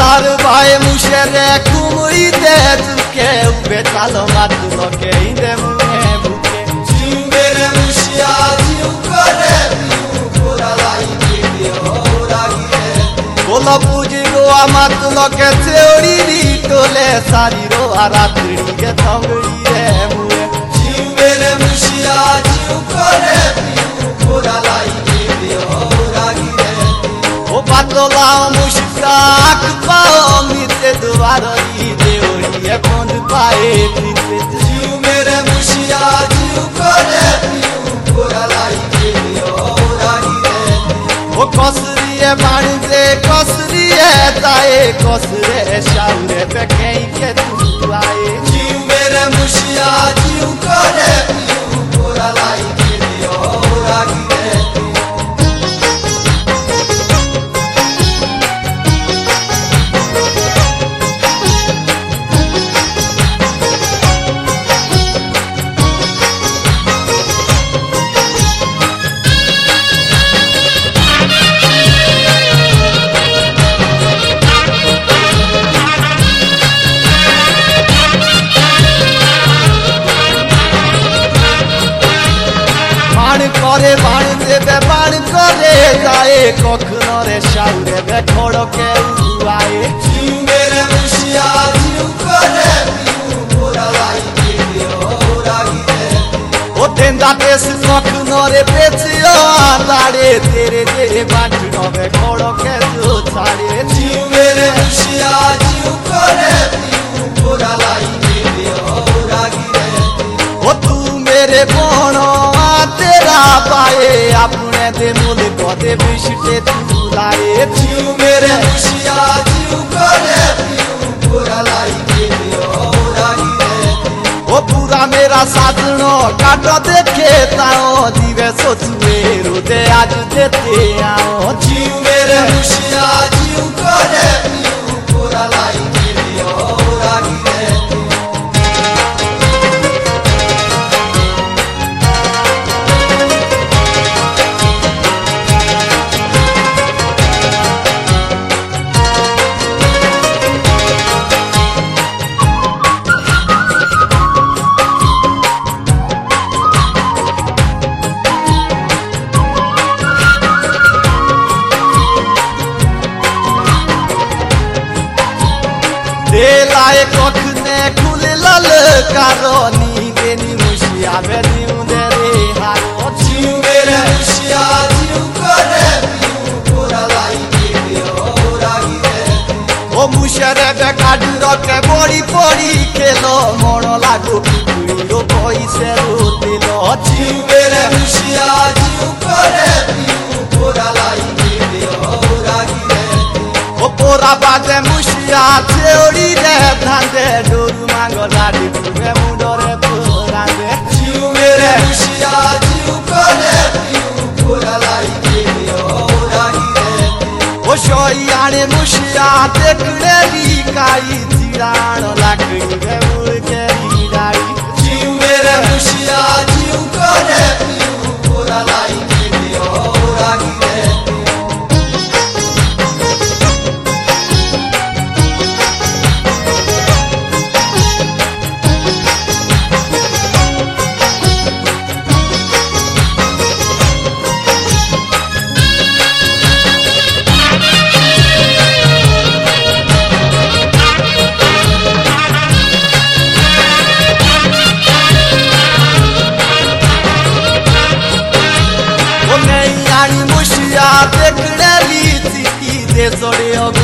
তার ভাই মুশে রে কুমুই দে দুকে উবে চালো মার দুলকে মুখে মুখে জিউবে রে মুশিয়া জিউ করে বলা বুঝি গো আমার তুলকে চেউড়ি তোলে সারি রাত্রি গে द्वारी देवरिया कौन पाए जियो मेरे मुशिया जियो करे ओ कसरी है मान से कसरी है ताए कसरे शाउरे पे कहीं के तू आए जियो मेरे मुशिया কখনরে সাউরে বেখড়কে উড়ায়ে চুমের মুশিয়া জিউ করে ও টেন্দা দেশ কখনরে পেছিও তাড়ে তেরে দে বাটনবে খড়কে তো ছাড়ে চুমের মুশিয়া জিউ করে ও তু মেরে বো या पुण्याचे मुले गोदे विशिटे तुला जीव मेरे खुशिया जीव करे ओ पूरा मेरा साधनो काटो देखे ताओ दिवे सोच मेरो आज देते आओ जीव रे कखने खुल लल करनी गेनी मुशिया में दिउ दे रे हारो जिउ मेरे मुशिया जिउ करे दिउ पूरा लाई के ओरा गिरे ओ मुशरे बे काडू रके बड़ी पड़ी खेलो मोड़ लागो पिरो कइसे रो दिलो जिउ मेरे मुशिया जिउ करे दिउ पूरा लाई के ओरा गिरे ओ पूरा बाजे আছে ওড়িরে ধাঁধে ডোর মাঙ্গ লাড়ি ফুলে মুডরে পোড়াতে জিউ মেরে খুশিয়া জিউ করে জিউ পোড়া লাইকে ও সইয়ানে মুশিয়া দেখলে বিকাই জিরাণ লাকড়ি রে মুড়কে জিউ মেরে খুশিয়া জিউ করে It's audio.